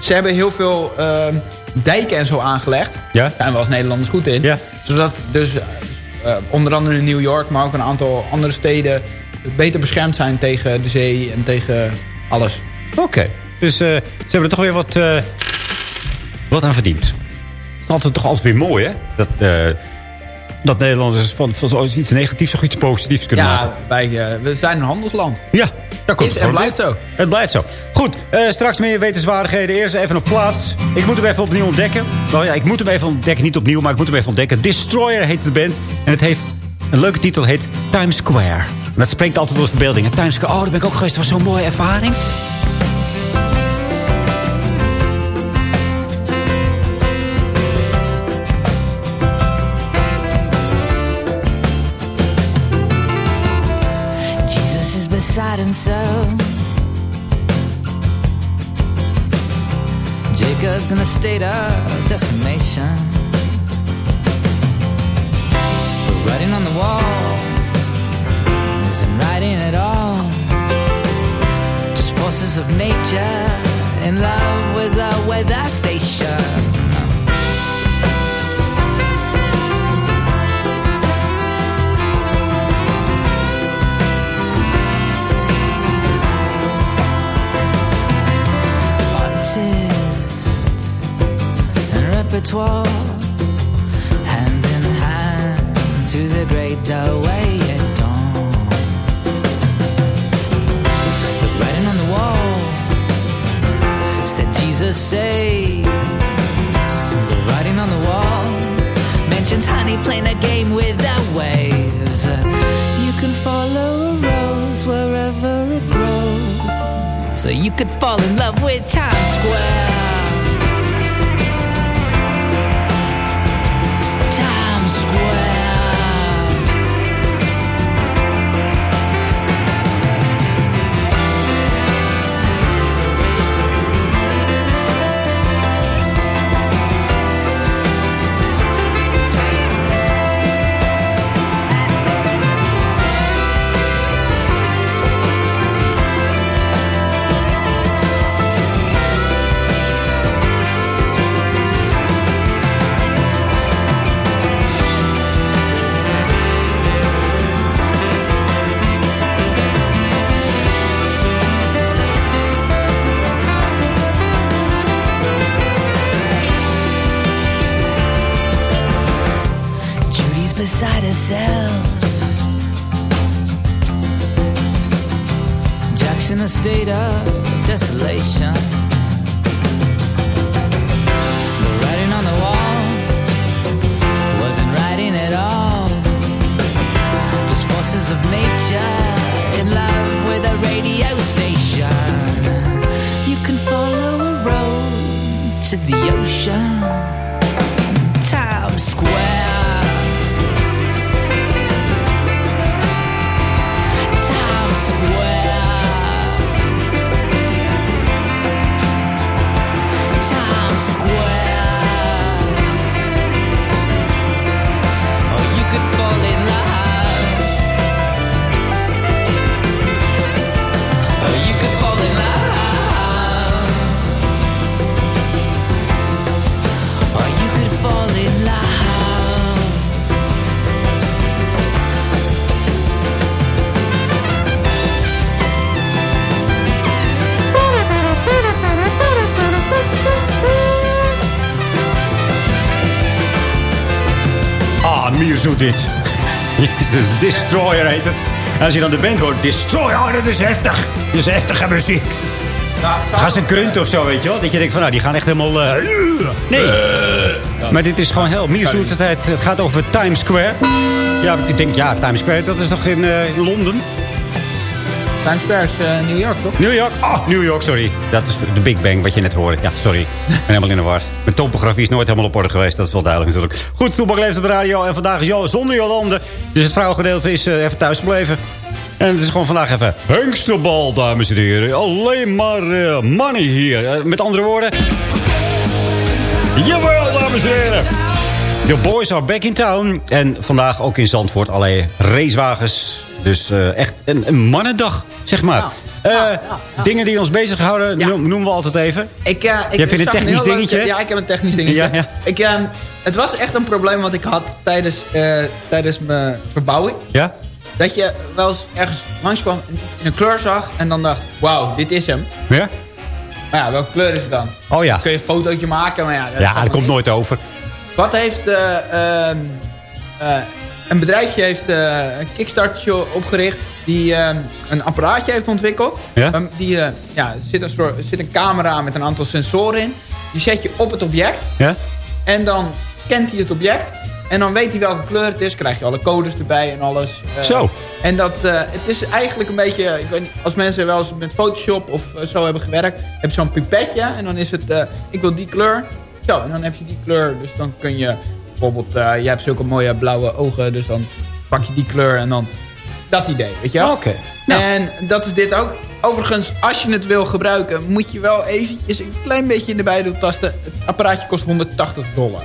ze hebben heel veel ehm, dijken en zo aangelegd. Ja? Daar zijn we als Nederlanders goed in. Ja. Zodat dus onder andere in New York, maar ook een aantal andere steden... beter beschermd zijn tegen de zee en tegen alles. Oké. Dus eh, ze hebben er toch weer wat, eh, wat aan verdiend. Het is altijd toch altijd weer mooi, hè? Dat, eh, dat Nederlanders van, van zoiets negatiefs of iets positiefs kunnen Ja, maken. wij, eh, we zijn een handelsland. Ja, dat Is het en blijft zo. Het blijft zo. Goed, eh, straks meer wetenswaardigheden. Eerst even op plaats. Ik moet hem even opnieuw ontdekken. Nou ja, ik moet hem even ontdekken. Niet opnieuw, maar ik moet hem even ontdekken. Destroyer heet de band. En het heeft een leuke titel, heet Times Square. En dat spreekt altijd door de verbeelding. En Times Square, oh, daar ben ik ook geweest. Dat was zo'n mooie ervaring. Himself. Jacob's in a state of decimation. The writing on the wall isn't writing at all. Just forces of nature in love with the weather station. The ocean. Dit. Jezus, Destroyer heet het. En als je dan de band hoort, Destroyer, oh, dat is heftig. Dat is heftige muziek. Gaan ze grunten of zo, weet je wel? Dat je denkt van, nou, die gaan echt helemaal... eh, nee. Maar dit is gewoon heel... Meer zoet het, het gaat over Times Square. Ja, ik denk, ja, Times Square, dat is nog in, eh, in Londen. Times Square is eh, New York, toch? New York? Oh, New York, sorry. Dat is de Big Bang, wat je net hoorde. Ja, sorry. Ik ben helemaal in de war. Topografie is nooit helemaal op orde geweest. Dat is wel duidelijk natuurlijk. Goed, Toebak leeft op de radio. En vandaag is Jo zonder Jolande. Dus het vrouwengedeelte is eh, even thuis gebleven. En het is gewoon vandaag even hengsterbal, dames en heren. Alleen maar eh, money hier. Eh, met andere woorden... Jawel, dames en heren. De boys are back in town. En vandaag ook in Zandvoort allerlei racewagens. Dus echt een, een mannendag, zeg maar. Eh, Dingen die ons bezighouden, noem- noemen we altijd even. Ik, eh, ik Jij vindt een technisch leuk- dingetje? Ja, ik heb een technisch dingetje. Ja, ja. Ik, eh, het was echt een probleem wat ik had tijdens, eh, tijdens mijn verbouwing. Ja? Dat je wel eens ergens langskwam en een kleur zag en dan dacht, wauw, dit is hem. Ja? Maar ja, welke kleur is het dan? Oh ja. Dan kun je een fotootje maken, maar ja... Ja, dat komt nooit over. Wat heeft... eh, eh, een bedrijfje heeft eh, een Kickstartertje opgericht... die ehm, een apparaatje heeft ontwikkeld. Ja? Ehm, die, eh, ja, er zit een, soort, zit een camera met een aantal sensoren in. Die zet je op het object. Ja? En dan scant hij het object. En dan weet hij welke kleur het is. Krijg je alle codes erbij en alles. Eh, Zo. En dat, eh, het is eigenlijk een beetje... Ik weet niet, als mensen wel eens met Photoshop of eh, zo hebben gewerkt... heb je zo'n pipetje. En dan is het... eh, ik wil die kleur. Zo, en dan heb je die kleur. Dus dan kun je bijvoorbeeld... eh je hebt zulke mooie blauwe ogen. Dus dan pak je die kleur en dan... Dat idee, weet je wel? Oké. En dat is dit ook. Overigens, als je het wil gebruiken... moet je wel eventjes een klein beetje in de bijdoen tasten. Het apparaatje kost 180 dollar.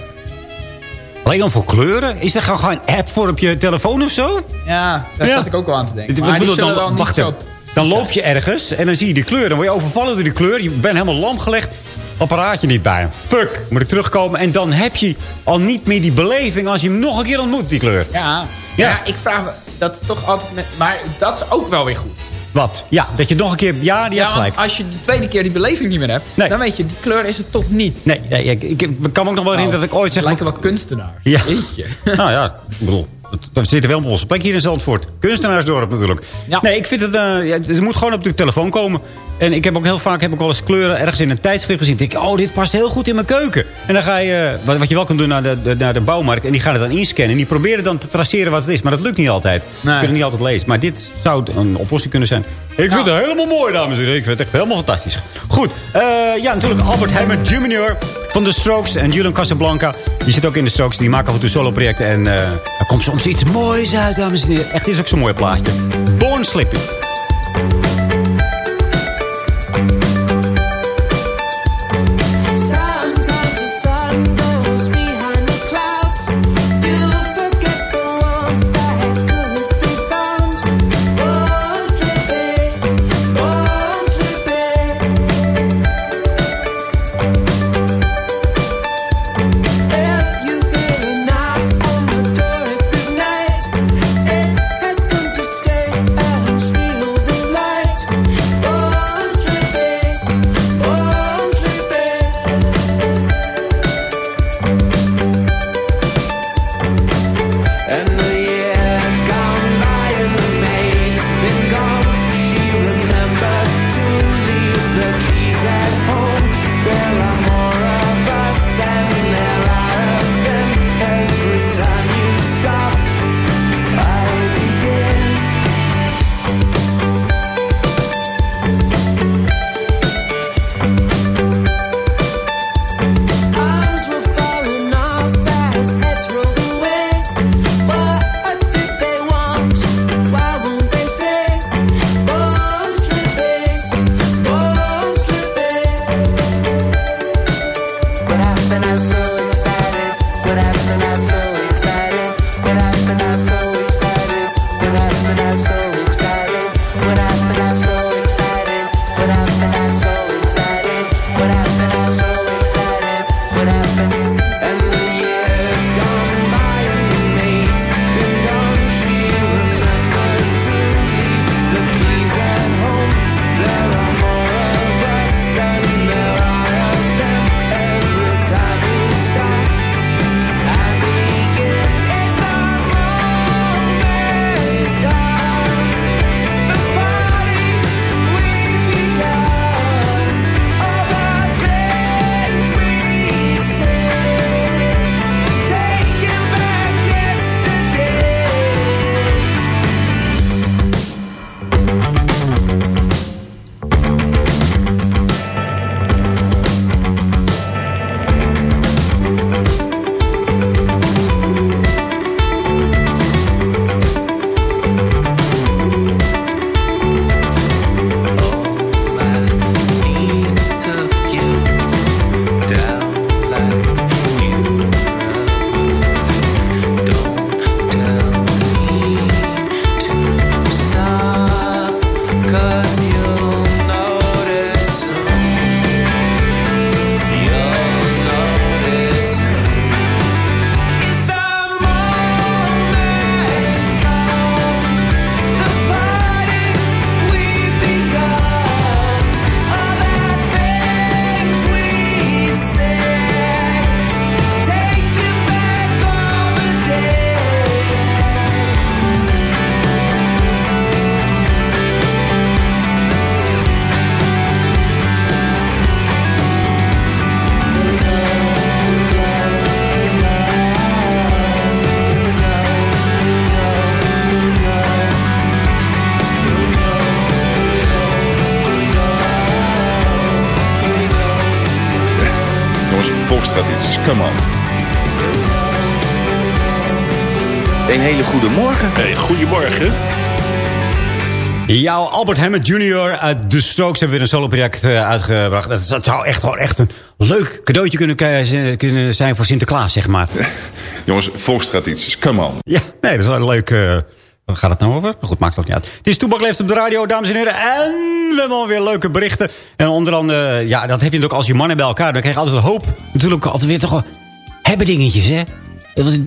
Alleen dan voor kleuren? Is er gewoon een app voor op je telefoon of zo? Ja, daar Ja. zat ik ook wel aan te denken. Maar die bedoel, zullen dan, wel niet wacht. Dan loop je ergens en dan zie je die kleur. Dan word je overvallen door die kleur. Je bent helemaal lam gelegd. Apparaatje niet bij hem. Fuck, moet ik terugkomen. En dan heb je al niet meer die beleving als je hem nog een keer ontmoet, die kleur. Ja, ja. ik vraag me dat toch altijd... Met, maar dat is ook wel weer goed. Wat? Ja, dat je nog een keer... Ja, die ja, hebt gelijk. als je de tweede keer die beleving niet meer hebt... dan weet je, die kleur is het toch niet. Nee, nee ik, ik, ik kan me ook nog wel herinneren dat ik ooit zeg... Lijken wel kunstenaar. Ja. Jeetje. Nou ja, ik bedoel, we zitten wel op onze plek hier in Zandvoort. Kunstenaarsdorp natuurlijk. Nee, ik vind het, eh, ja, het moet gewoon op de telefoon komen. En ik heb ook heel vaak heb ik wel eens kleuren ergens in een tijdschrift gezien. denk ik, oh, dit past heel goed in mijn keuken. En dan ga je, eh, wat, wat je wel kan doen naar de, de- naar de bouwmarkt. En die gaan het dan inscannen. En die proberen dan te traceren wat het is. Maar dat lukt niet altijd. Ze kunnen niet altijd lezen. Maar dit zou een oplossing kunnen zijn. Ik vind het helemaal mooi, dames en heren. Ik vind het echt helemaal fantastisch. Goed, eh, ja, natuurlijk Albert Hammond Jr. van de Strokes en Julian Casablanca. Die zit ook in de Strokes. Die maken af en toe solo-projecten. En eh, er komt soms iets moois uit, dames en heren. Echt, dit is ook zo'n mooi plaatje. Born Slipping. Volkstradities, come on. Een hele goede morgen. Hey, goedemorgen. Ja, Albert Hammond Jr. uit The Strokes hebben weer een solo-project eh, uitgebracht. Dat, dat zou echt gewoon echt een leuk cadeautje kunnen, kunnen zijn voor Sinterklaas, zeg maar. Jongens, volkstradities, come on. Ja, nee, dat is wel een leuk... eh, waar gaat het nou over? Maar goed, maakt het ook niet uit. Het is Toebak leeft op de radio, dames en heren. En we hebben alweer leuke berichten. En onder andere, ja, dat heb je natuurlijk als je mannen bij elkaar. Dan krijg je altijd een hoop. Natuurlijk altijd weer toch wel... Hebben dingetjes, hè?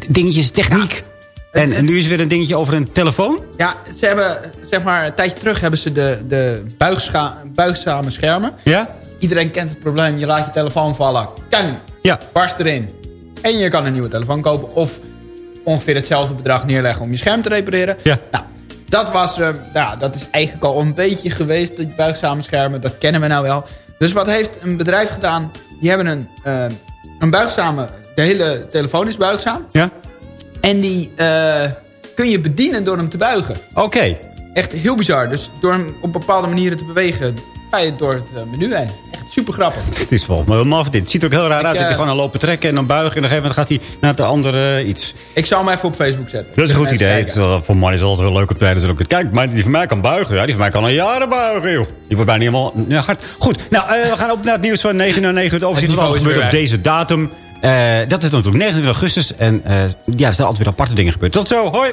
Dingetjes, techniek. En, en nu is er weer een dingetje over een telefoon. Ja, ze hebben, zeg maar, een tijdje terug hebben ze de, de buigscha- buigzame schermen. Ja? Iedereen kent het probleem, je laat je telefoon vallen. Kang, ja. barst erin. En je kan een nieuwe telefoon kopen of ongeveer hetzelfde bedrag neerleggen om je scherm te repareren. Ja. Nou, dat, was, eh, ja, dat is eigenlijk al een beetje geweest, die buigzame schermen. Dat kennen we nou wel. Dus wat heeft een bedrijf gedaan? Die hebben een, eh, een buigzame... De hele telefoon is buigzaam. Ja. En die eh, kun je bedienen door hem te buigen. Oké. Echt heel bizar. Dus door hem op bepaalde manieren te bewegen... ga je door het eh, menu heen. Echt super grappig. Het is wel maar maf dit. Het ziet er ook heel raar Ik, uit. Dat eh, hij gewoon aan lopen trekken en dan buigen. En dan, dan gaat hij naar het andere eh, iets. Ik zal hem even op Facebook zetten. Dat is een goed idee. Het is wel- voor mannen is het altijd wel leuk op tijden. ook. Kijk, maar die van mij kan buigen. Ja, die van mij kan al jaren buigen, joh. Die wordt bijna helemaal ja, hard. Goed, nou, eh, we gaan op naar het nieuws van 9 uur 9 uur. Het overzicht van wat gebeurt op deze datum. Eh, dat is natuurlijk 29 augustus. En eh, ja, er zijn altijd weer aparte dingen gebeurd. Tot zo, hoi.